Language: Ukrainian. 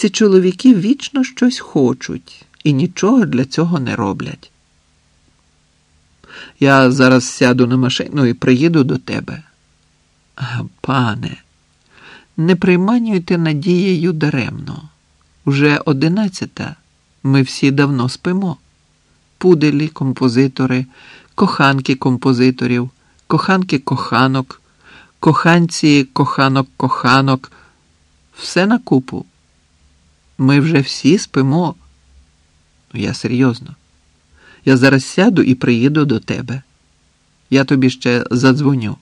Ці чоловіки вічно щось хочуть і нічого для цього не роблять. Я зараз сяду на машину і приїду до тебе. Пане, не приманюйте надією даремно. Уже одинадцята. Ми всі давно спимо. Пуделі, композитори, коханки композиторів, коханки коханок, коханці коханок коханок. Все на купу. Ми вже всі спимо. Я серйозно. Я зараз сяду і приїду до тебе. Я тобі ще задзвоню.